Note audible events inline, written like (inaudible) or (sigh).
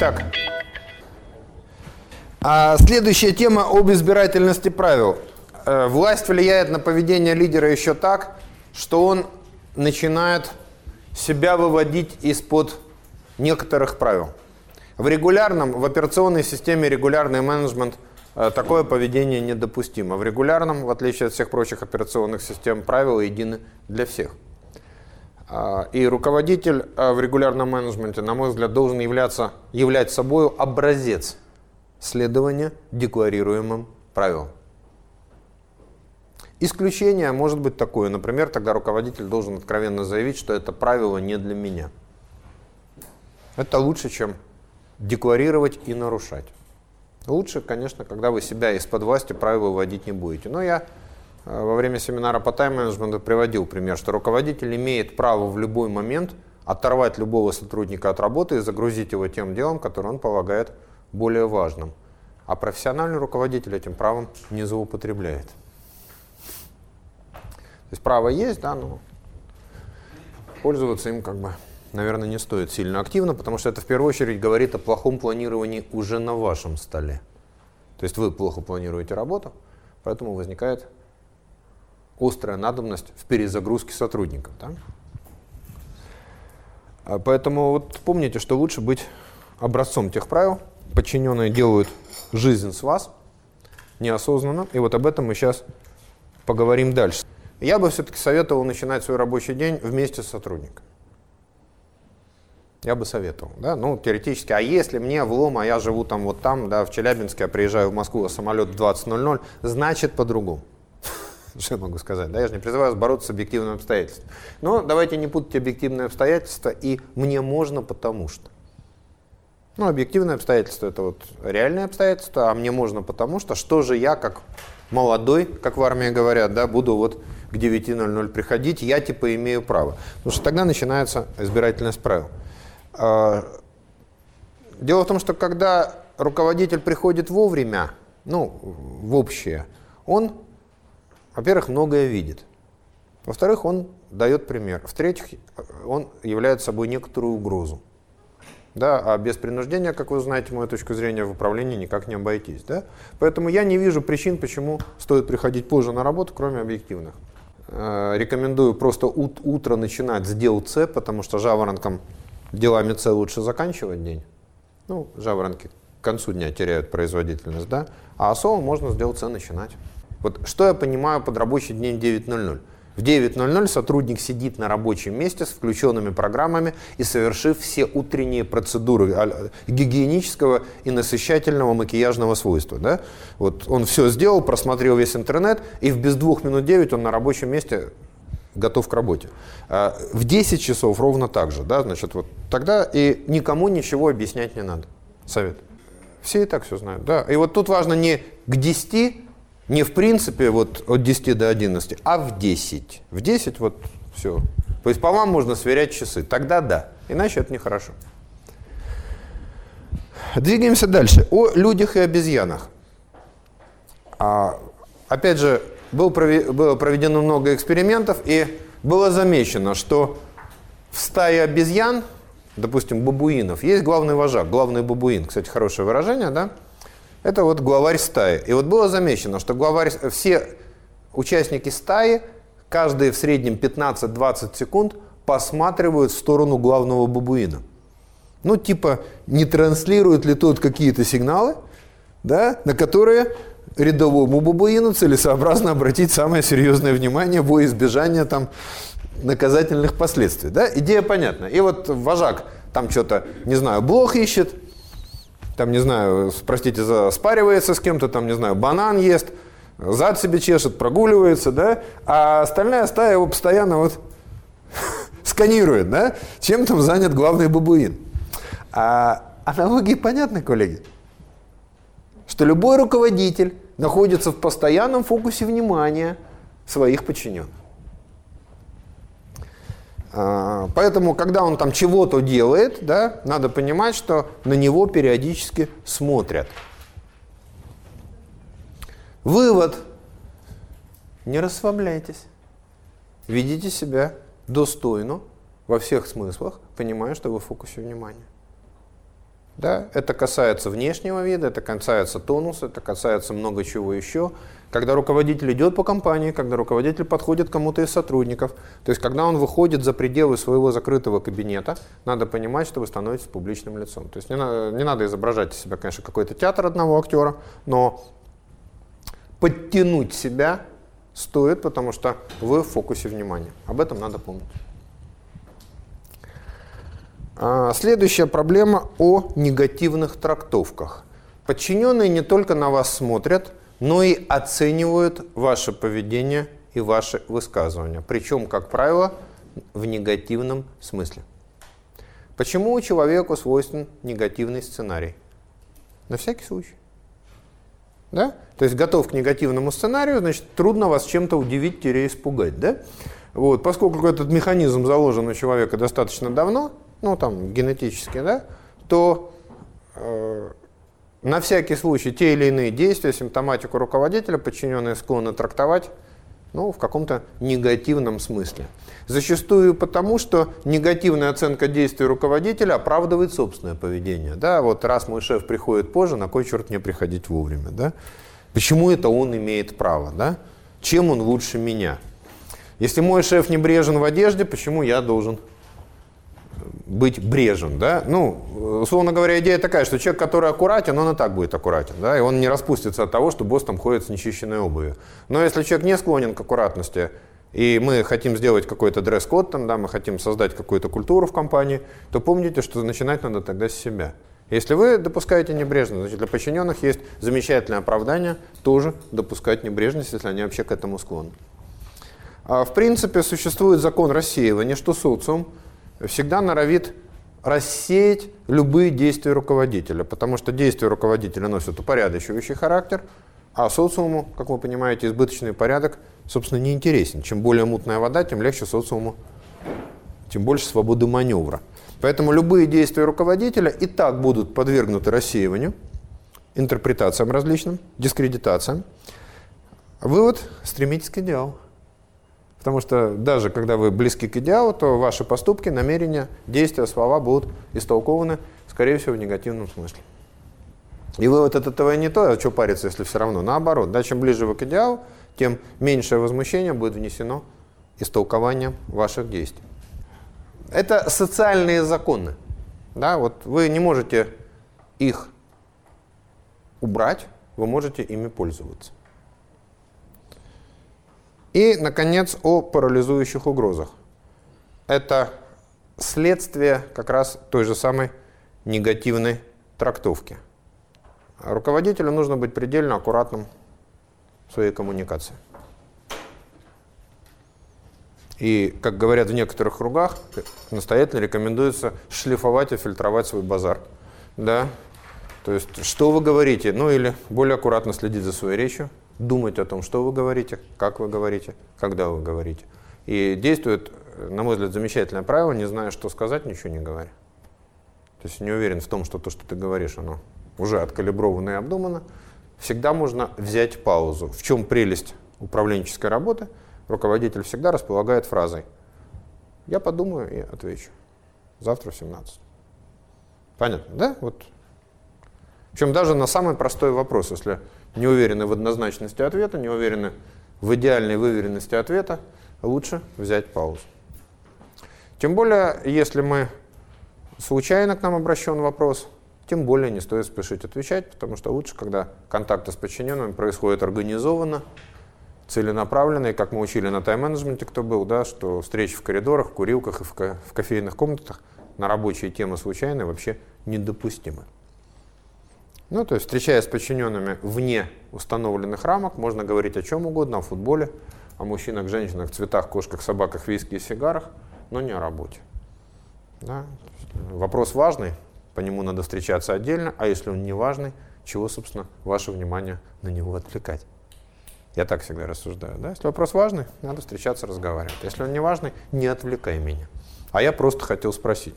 Итак, а следующая тема об избирательности правил. Э, власть влияет на поведение лидера еще так, что он начинает себя выводить из-под некоторых правил. В регулярном, в операционной системе регулярный менеджмент э, такое поведение недопустимо. В регулярном, в отличие от всех прочих операционных систем, правила едины для всех. А, и руководитель э, в регулярном менеджменте, на мой взгляд, должен являться, являть собой образец следования декларируемым правилам. Исключение может быть такое. Например, тогда руководитель должен откровенно заявить, что это правило не для меня. Это лучше, чем декларировать и нарушать. Лучше, конечно, когда вы себя из-под власти правил выводить не будете. Но я во время семинара по тайм-менеджменту приводил пример, что руководитель имеет право в любой момент оторвать любого сотрудника от работы и загрузить его тем делом, которое он полагает более важным. А профессиональный руководитель этим правом не злоупотребляет. То есть право есть, да, но пользоваться им как бы, наверное, не стоит сильно активно, потому что это в первую очередь говорит о плохом планировании уже на вашем столе. То есть вы плохо планируете работу, поэтому возникает острая надобность в перезагрузке сотрудников. Да? А поэтому вот помните, что лучше быть образцом тех правил. Подчиненные делают жизнь с вас неосознанно. И вот об этом мы сейчас поговорим дальше. Я бы все-таки советовал начинать свой рабочий день вместе с сотрудником. Я бы советовал, да, ну, теоретически. А если мне влом, а я живу там вот там, да, в Челябинске, я приезжаю в Москву, а самолет в 20.00, значит по-другому. (laughs) Что я могу сказать? Да, я же не призываю бороться с объективными обстоятельствами. Но давайте не путать объективные обстоятельства и мне можно потому что. Ну, объективные обстоятельства – это вот реальные обстоятельства, а мне можно потому что, что же я, как молодой, как в армии говорят, да, буду вот к 9.00 приходить, я типа имею право. Потому что тогда начинается избирательность правил. А, дело в том, что когда руководитель приходит вовремя, ну, в общее, он, во-первых, многое видит. Во-вторых, он дает пример. В-третьих, он является собой некоторую угрозу. Да, а без принуждения, как вы знаете, мою точку зрения, в управлении никак не обойтись. Да? Поэтому я не вижу причин, почему стоит приходить позже на работу, кроме объективных. Э, рекомендую просто ут утро начинать с дел С, потому что жаворонкам делами С лучше заканчивать день. Ну, жаворонки к концу дня теряют производительность, да? А особо можно с дел С начинать. Вот что я понимаю под рабочий день 9.00? В 9.00 сотрудник сидит на рабочем месте с включенными программами и совершив все утренние процедуры гигиенического и насыщательного макияжного свойства. Да? Вот он все сделал, просмотрел весь интернет, и в без двух минут 9 он на рабочем месте готов к работе. А в 10 часов ровно так же. Да? Значит, вот тогда и никому ничего объяснять не надо. Совет. Все и так все знают. Да? И вот тут важно не к 10 не в принципе вот от 10 до 11, а в 10. В 10 вот все. То есть по вам можно сверять часы. Тогда да. Иначе это нехорошо. Двигаемся дальше. О людях и обезьянах. А, опять же, был было проведено много экспериментов, и было замечено, что в стае обезьян, допустим, бабуинов, есть главный вожак, главный бабуин. Кстати, хорошее выражение, да? Это вот главарь стаи. И вот было замечено, что главарь, все участники стаи, каждые в среднем 15-20 секунд посматривают в сторону главного бабуина. Ну, типа, не транслирует ли тот какие-то сигналы, да, на которые рядовому бабуину целесообразно обратить самое серьезное внимание во избежание там наказательных последствий. Да? Идея понятна. И вот вожак там что-то, не знаю, блох ищет, там, не знаю, простите, спаривается с кем-то, там, не знаю, банан ест, зад себе чешет, прогуливается, да, а остальная стая его постоянно вот (laughs) сканирует, да, чем там занят главный бабуин. А аналогии понятны, коллеги? Что любой руководитель находится в постоянном фокусе внимания своих подчиненных. А, поэтому, когда он там чего-то делает, да, надо понимать, что на него периодически смотрят. Вывод. Не расслабляйтесь. Ведите себя достойно во всех смыслах, понимая, что вы в фокусе внимания. Да? Это касается внешнего вида, это касается тонуса, это касается много чего еще. Когда руководитель идет по компании, когда руководитель подходит к кому-то из сотрудников, то есть когда он выходит за пределы своего закрытого кабинета, надо понимать, что вы становитесь публичным лицом. То есть не надо, не надо изображать из себя, конечно, какой-то театр одного актера, но подтянуть себя стоит, потому что вы в фокусе внимания. Об этом надо помнить. А, следующая проблема о негативных трактовках. Подчиненные не только на вас смотрят, но и оценивают ваше поведение и ваши высказывания. Причем, как правило, в негативном смысле. Почему человеку свойствен негативный сценарий? На всякий случай. Да? То есть готов к негативному сценарию, значит, трудно вас чем-то удивить-испугать. Да? Вот, поскольку этот механизм заложен у человека достаточно давно, ну там генетически, да, то э, на всякий случай те или иные действия, симптоматику руководителя подчиненные склонны трактовать ну, в каком-то негативном смысле. Зачастую потому, что негативная оценка действий руководителя оправдывает собственное поведение. Да, вот раз мой шеф приходит позже, на кой черт мне приходить вовремя? Да? Почему это он имеет право? Да? Чем он лучше меня? Если мой шеф не брежен в одежде, почему я должен быть брежен, да? Ну, условно говоря, идея такая, что человек, который аккуратен, он и так будет аккуратен, да, и он не распустится от того, что босс там ходит с нечищенной обувью. Но если человек не склонен к аккуратности, и мы хотим сделать какой-то дресс-код, там, да, мы хотим создать какую-то культуру в компании, то помните, что начинать надо тогда с себя. Если вы допускаете небрежность, значит, для подчиненных есть замечательное оправдание тоже допускать небрежность, если они вообще к этому склонны. А в принципе, существует закон рассеивания, что социум – всегда норовит рассеять любые действия руководителя, потому что действия руководителя носят упорядочивающий характер, а социуму, как вы понимаете, избыточный порядок, собственно, не интересен. Чем более мутная вода, тем легче социуму, тем больше свободы маневра. Поэтому любые действия руководителя и так будут подвергнуты рассеиванию, интерпретациям различным, дискредитациям. Вывод – стремитесь к идеалу. Потому что даже когда вы близки к идеалу, то ваши поступки, намерения, действия, слова будут истолкованы, скорее всего, в негативном смысле. И вывод от этого не то, а что париться, если все равно. Наоборот, да, чем ближе вы к идеалу, тем меньшее возмущение будет внесено истолкованием ваших действий. Это социальные законы. Да, вот вы не можете их убрать, вы можете ими пользоваться. И, наконец, о парализующих угрозах. Это следствие как раз той же самой негативной трактовки. Руководителю нужно быть предельно аккуратным в своей коммуникации. И, как говорят в некоторых кругах, настоятельно рекомендуется шлифовать и фильтровать свой базар. Да? То есть, что вы говорите, ну или более аккуратно следить за своей речью, думать о том, что вы говорите, как вы говорите, когда вы говорите. И действует, на мой взгляд, замечательное правило, не зная, что сказать, ничего не говори. То есть не уверен в том, что то, что ты говоришь, оно уже откалибровано и обдумано. Всегда можно взять паузу. В чем прелесть управленческой работы? Руководитель всегда располагает фразой «Я подумаю и отвечу. Завтра в 17». Понятно, да? Вот. Причем даже на самый простой вопрос, если не уверены в однозначности ответа, не уверены в идеальной выверенности ответа, лучше взять паузу. Тем более, если мы случайно к нам обращен вопрос, тем более не стоит спешить отвечать, потому что лучше, когда контакты с подчиненными происходят организованно, целенаправленно, и как мы учили на тайм-менеджменте, кто был, да, что встречи в коридорах, в курилках и в, в кофейных комнатах на рабочие темы случайные вообще недопустимы. Ну, то есть, встречаясь с подчиненными вне установленных рамок, можно говорить о чем угодно, о футболе, о мужчинах, женщинах, цветах, кошках, собаках, виске и сигарах, но не о работе. Да? Вопрос важный, по нему надо встречаться отдельно, а если он не важный, чего, собственно, ваше внимание на него отвлекать? Я так всегда рассуждаю. Да? Если вопрос важный, надо встречаться, разговаривать. Если он не важный, не отвлекай меня. А я просто хотел спросить.